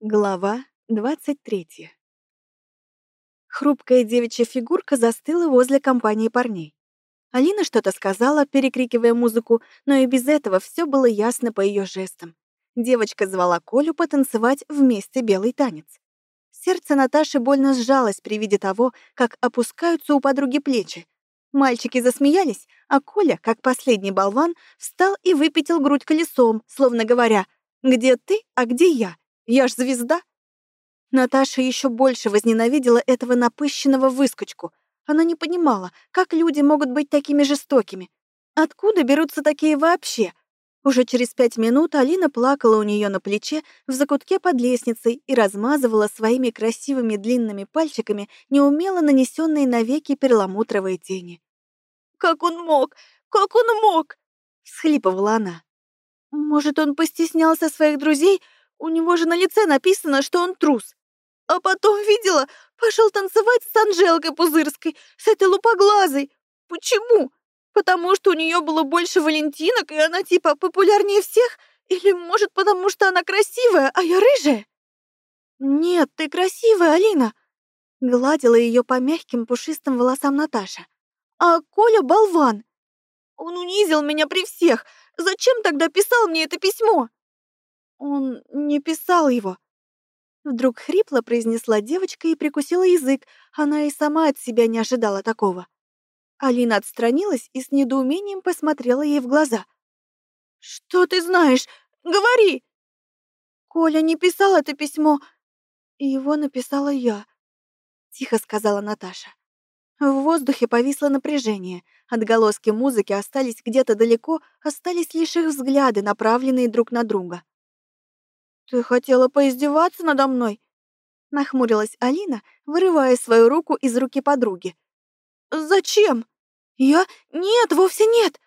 Глава 23 Хрупкая девичья фигурка застыла возле компании парней. Алина что-то сказала, перекрикивая музыку, но и без этого все было ясно по ее жестам. Девочка звала Колю потанцевать вместе белый танец. Сердце Наташи больно сжалось при виде того, как опускаются у подруги плечи. Мальчики засмеялись, а Коля, как последний болван, встал и выпятил грудь колесом, словно говоря «Где ты, а где я?» Я ж звезда. Наташа еще больше возненавидела этого напыщенного выскочку. Она не понимала, как люди могут быть такими жестокими. Откуда берутся такие вообще? Уже через пять минут Алина плакала у нее на плече в закутке под лестницей и размазывала своими красивыми длинными пальчиками неумело нанесенные навеки перламутровые тени. «Как он мог? Как он мог?» — всхлипывала она. «Может, он постеснялся своих друзей, у него же на лице написано, что он трус. А потом видела, пошел танцевать с Анжелкой Пузырской, с этой лупоглазой. Почему? Потому что у нее было больше валентинок, и она типа популярнее всех? Или, может, потому что она красивая, а я рыжая? Нет, ты красивая, Алина. Гладила ее по мягким пушистым волосам Наташа. А Коля болван. Он унизил меня при всех. Зачем тогда писал мне это письмо? Он не писал его. Вдруг хрипло произнесла девочка и прикусила язык. Она и сама от себя не ожидала такого. Алина отстранилась и с недоумением посмотрела ей в глаза. «Что ты знаешь? Говори!» «Коля не писал это письмо. Его написала я», — тихо сказала Наташа. В воздухе повисло напряжение. Отголоски музыки остались где-то далеко, остались лишь их взгляды, направленные друг на друга. «Ты хотела поиздеваться надо мной?» Нахмурилась Алина, вырывая свою руку из руки подруги. «Зачем?» «Я? Нет, вовсе нет!»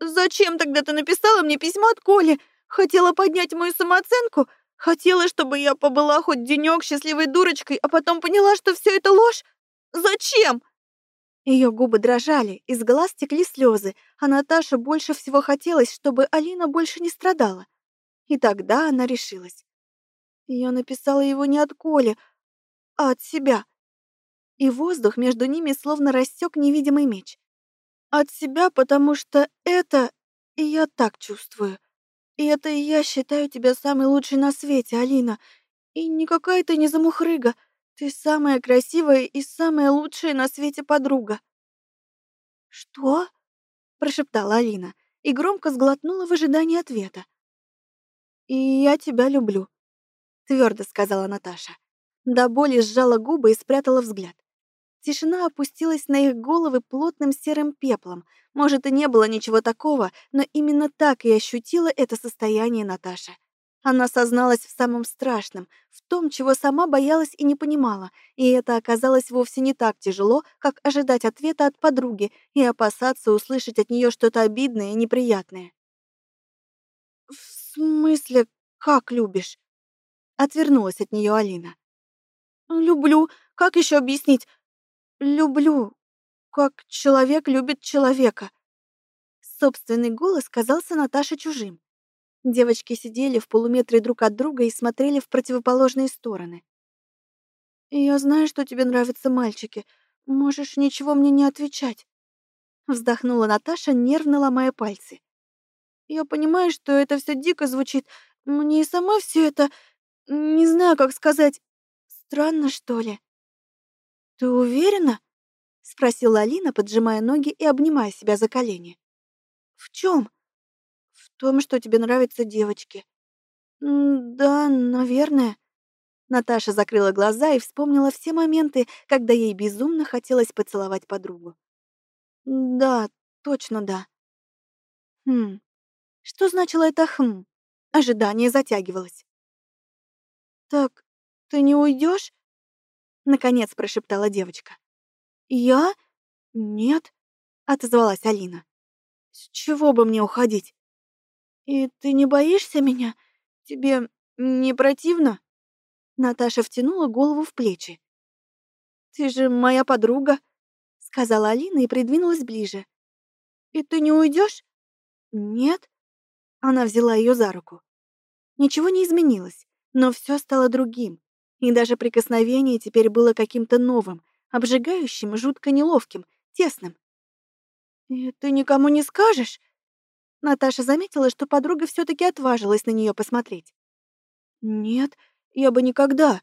«Зачем тогда ты написала мне письмо от Коли? Хотела поднять мою самооценку? Хотела, чтобы я побыла хоть денёк счастливой дурочкой, а потом поняла, что все это ложь? Зачем?» Ее губы дрожали, из глаз текли слезы, а Наташе больше всего хотелось, чтобы Алина больше не страдала. И тогда она решилась. Я написала его не от Коли, а от себя. И воздух между ними словно рассек невидимый меч. От себя, потому что это и я так чувствую. И это я считаю тебя самой лучшей на свете, Алина. И никакая ты не замухрыга. Ты самая красивая и самая лучшая на свете подруга. Что? прошептала Алина и громко сглотнула в ожидании ответа. «И я тебя люблю», — твердо сказала Наташа. До боли сжала губы и спрятала взгляд. Тишина опустилась на их головы плотным серым пеплом. Может, и не было ничего такого, но именно так и ощутила это состояние Наташа. Она созналась в самом страшном, в том, чего сама боялась и не понимала, и это оказалось вовсе не так тяжело, как ожидать ответа от подруги и опасаться услышать от нее что-то обидное и неприятное. «В смысле, как любишь?» Отвернулась от нее Алина. «Люблю. Как еще объяснить? Люблю. Как человек любит человека». Собственный голос казался Наташе чужим. Девочки сидели в полуметре друг от друга и смотрели в противоположные стороны. «Я знаю, что тебе нравятся мальчики. Можешь ничего мне не отвечать». Вздохнула Наташа, нервно ломая пальцы. Я понимаю, что это все дико звучит. Мне и сама все это... Не знаю, как сказать. Странно, что ли? Ты уверена? Спросила Алина, поджимая ноги и обнимая себя за колени. В чем? В том, что тебе нравятся девочки. Да, наверное. Наташа закрыла глаза и вспомнила все моменты, когда ей безумно хотелось поцеловать подругу. Да, точно да. Хм, что значило это «хм»? Ожидание затягивалось. «Так, ты не уйдешь? Наконец прошептала девочка. «Я? Нет», — отозвалась Алина. «С чего бы мне уходить? И ты не боишься меня? Тебе не противно?» Наташа втянула голову в плечи. «Ты же моя подруга», — сказала Алина и придвинулась ближе. «И ты не уйдешь? «Нет», она взяла ее за руку. Ничего не изменилось. Но все стало другим. И даже прикосновение теперь было каким-то новым, обжигающим, жутко неловким, тесным. «И ты никому не скажешь?» Наташа заметила, что подруга все таки отважилась на нее посмотреть. «Нет, я бы никогда...»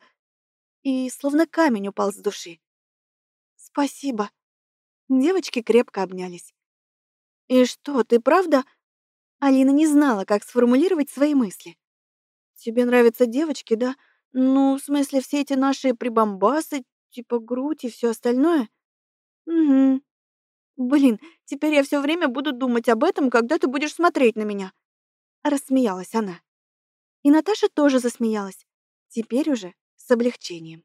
И словно камень упал с души. «Спасибо». Девочки крепко обнялись. «И что, ты правда...» Алина не знала, как сформулировать свои мысли. «Тебе нравятся девочки, да? Ну, в смысле, все эти наши прибамбасы, типа грудь и все остальное?» «Угу. Блин, теперь я все время буду думать об этом, когда ты будешь смотреть на меня». Рассмеялась она. И Наташа тоже засмеялась. Теперь уже с облегчением.